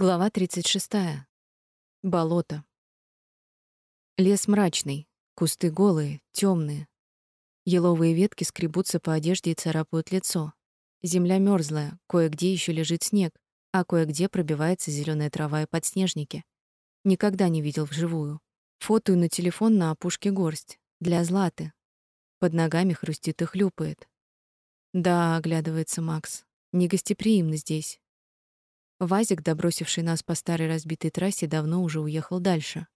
Глава 36. Болото. Лес мрачный, кусты голые, темные. Еловые ветки скребутся по одежде и царапают лицо. Земля мерзлая, кое-где еще лежит снег, а кое-где пробивается зеленая трава и подснежники. Никогда не видел вживую. Фотою на телефон на опушке горсть. Для Златы. Под ногами хрустит и хлюпает. Да, оглядывается Макс. Негостеприимно здесь. Вазик, добросивший нас по старой разбитой трассе, давно уже уехал дальше.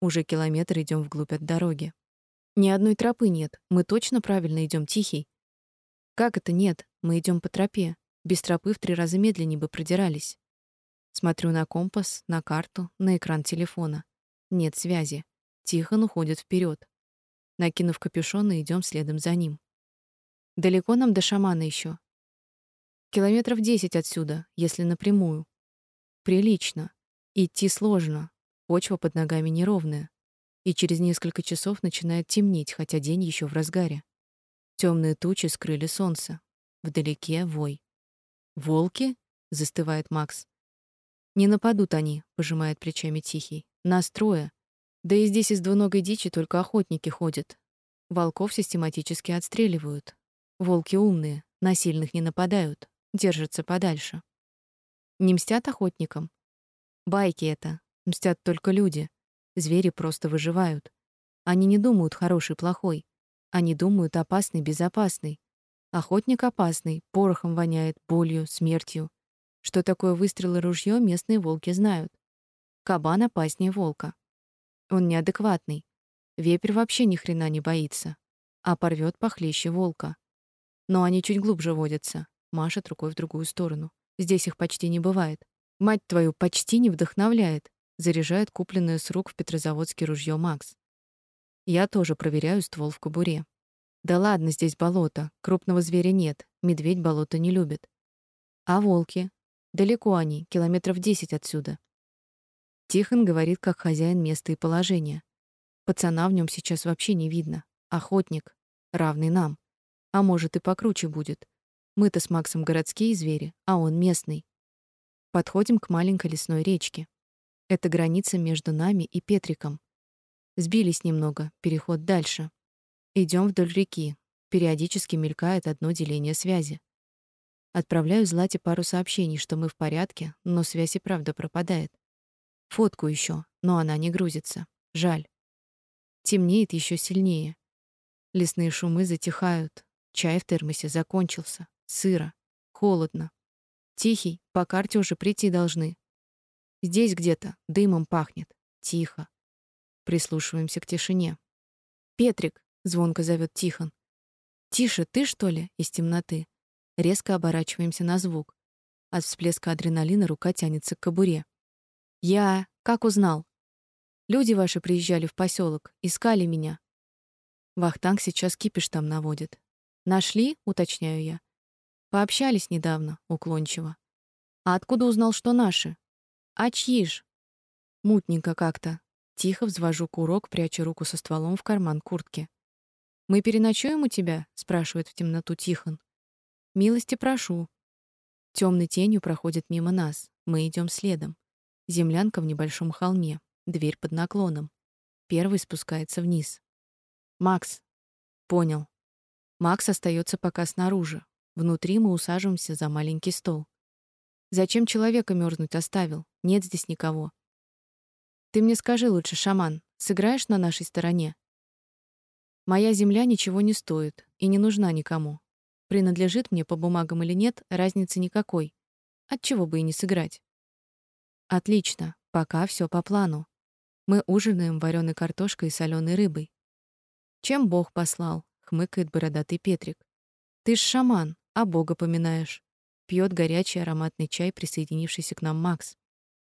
Уже километр идем вглубь от дороги. Ни одной тропы нет. Мы точно правильно идем, тихий. Как это нет? Мы идем по тропе. Без тропы в три раза медленнее бы продирались. Смотрю на компас, на карту, на экран телефона. Нет связи. Тихон уходит вперед. Накинув капюшон, идем следом за ним. Далеко нам до шамана еще. Километров десять отсюда, если напрямую. Прилично. Идти сложно. Почва под ногами неровная. И через несколько часов начинает темнеть, хотя день еще в разгаре. Темные тучи скрыли солнце. Вдалеке вой. Волки? застывает Макс. Не нападут они, пожимает плечами Тихий. Нас трое. Да и здесь из двуногой дичи только охотники ходят. Волков систематически отстреливают. Волки умные, на сильных не нападают держатся подальше. Не мстят охотникам. Байки это. Мстят только люди. Звери просто выживают. Они не думают хороший плохой. Они думают опасный безопасный. Охотник опасный, порохом воняет, болью, смертью. Что такое выстрел и местные волки знают. Кабан опаснее волка. Он неадекватный. Вепрь вообще ни хрена не боится, а порвет похлеще волка. Но они чуть глубже водятся. Машет рукой в другую сторону. Здесь их почти не бывает. Мать твою, почти не вдохновляет. Заряжает купленное с рук в Петрозаводске ружье Макс. Я тоже проверяю ствол в кобуре. Да ладно, здесь болото. Крупного зверя нет. Медведь болото не любит. А волки? Далеко они, километров десять отсюда. Тихон говорит, как хозяин места и положения. Пацана в нем сейчас вообще не видно. Охотник, равный нам. А может и покруче будет. Мы-то с Максом городские звери, а он местный. Подходим к маленькой лесной речке. Это граница между нами и Петриком. Сбились немного, переход дальше. Идем вдоль реки. Периодически мелькает одно деление связи. Отправляю Злате пару сообщений, что мы в порядке, но связь и правда пропадает. Фотку еще, но она не грузится. Жаль. Темнеет еще сильнее. Лесные шумы затихают. Чай в термосе закончился. Сыро, холодно. Тихий, по карте уже прийти должны. Здесь где-то дымом пахнет. Тихо. Прислушиваемся к тишине. Петрик, звонко зовет Тихон. Тише, ты что ли? Из темноты. Резко оборачиваемся на звук. От всплеска адреналина рука тянется к кобуре. Я, как узнал? Люди ваши приезжали в поселок, искали меня. Вахтанг сейчас кипиш там наводит. Нашли, уточняю я. Пообщались недавно, уклончиво. А откуда узнал, что наши? А чьи ж? Мутненько как-то. Тихо взвожу курок, пряча руку со стволом в карман куртки. Мы переночуем у тебя, спрашивает в темноту Тихон. Милости прошу. Темной тенью проходит мимо нас. Мы идем следом. Землянка в небольшом холме, дверь под наклоном. Первый спускается вниз. Макс. Понял. Макс остается пока снаружи, Внутри мы усаживаемся за маленький стол. Зачем человека мёрзнуть оставил? Нет здесь никого. Ты мне скажи лучше, шаман, сыграешь на нашей стороне? Моя земля ничего не стоит и не нужна никому. Принадлежит мне по бумагам или нет, разницы никакой. Отчего бы и не сыграть. Отлично, пока все по плану. Мы ужинаем вареной картошкой и соленой рыбой. Чем Бог послал, хмыкает бородатый Петрик. Ты ж шаман, а Бога поминаешь. Пьет горячий ароматный чай, присоединившийся к нам Макс.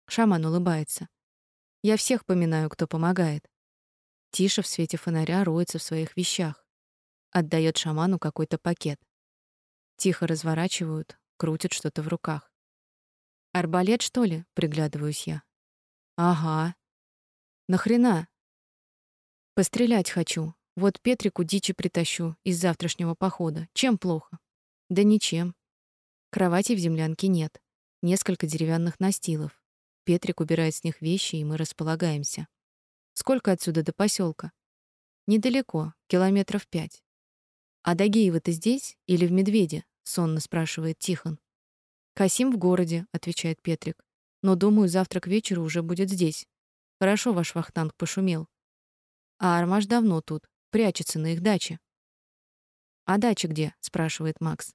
Шаман улыбается. Я всех поминаю, кто помогает. Тише в свете фонаря роется в своих вещах. Отдает шаману какой-то пакет. Тихо разворачивают, крутят что-то в руках. Арбалет, что ли? Приглядываюсь я. Ага. Нахрена? Пострелять хочу. Вот Петрику дичи притащу из завтрашнего похода. Чем плохо? Да ничем. Кровати в землянке нет. Несколько деревянных настилов. Петрик убирает с них вещи, и мы располагаемся. Сколько отсюда до поселка? Недалеко, километров пять. А Дагеева-то здесь или в Медведе? сонно спрашивает Тихон. Касим в городе, отвечает Петрик. Но думаю, завтра к вечеру уже будет здесь. Хорошо ваш вахтанг пошумел. А Армаш давно тут, прячется на их даче. А дача где? спрашивает Макс.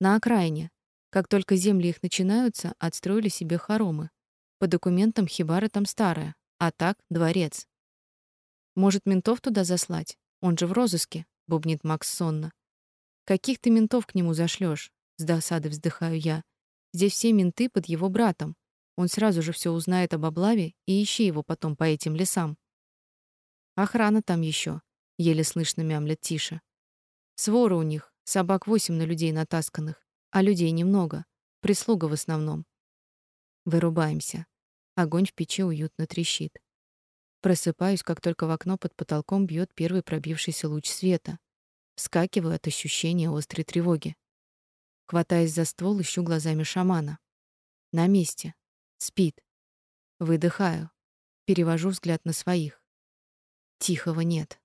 На окраине. Как только земли их начинаются, отстроили себе хоромы. По документам хибара там старая, а так дворец. Может, ментов туда заслать? Он же в розыске, бубнит Макс сонно. Каких ты ментов к нему зашлёшь? С досадой вздыхаю я. Здесь все менты под его братом. Он сразу же все узнает об облаве и ищи его потом по этим лесам. Охрана там еще, еле слышно мямлет Тиша. Свора у них, собак восемь на людей натасканных, а людей немного, прислуга в основном. Вырубаемся. Огонь в печи уютно трещит. Просыпаюсь, как только в окно под потолком бьет первый пробившийся луч света. Вскакиваю от ощущения острой тревоги. Хватаясь за ствол, ищу глазами шамана. На месте. Спит. Выдыхаю. Перевожу взгляд на своих. Тихого нет.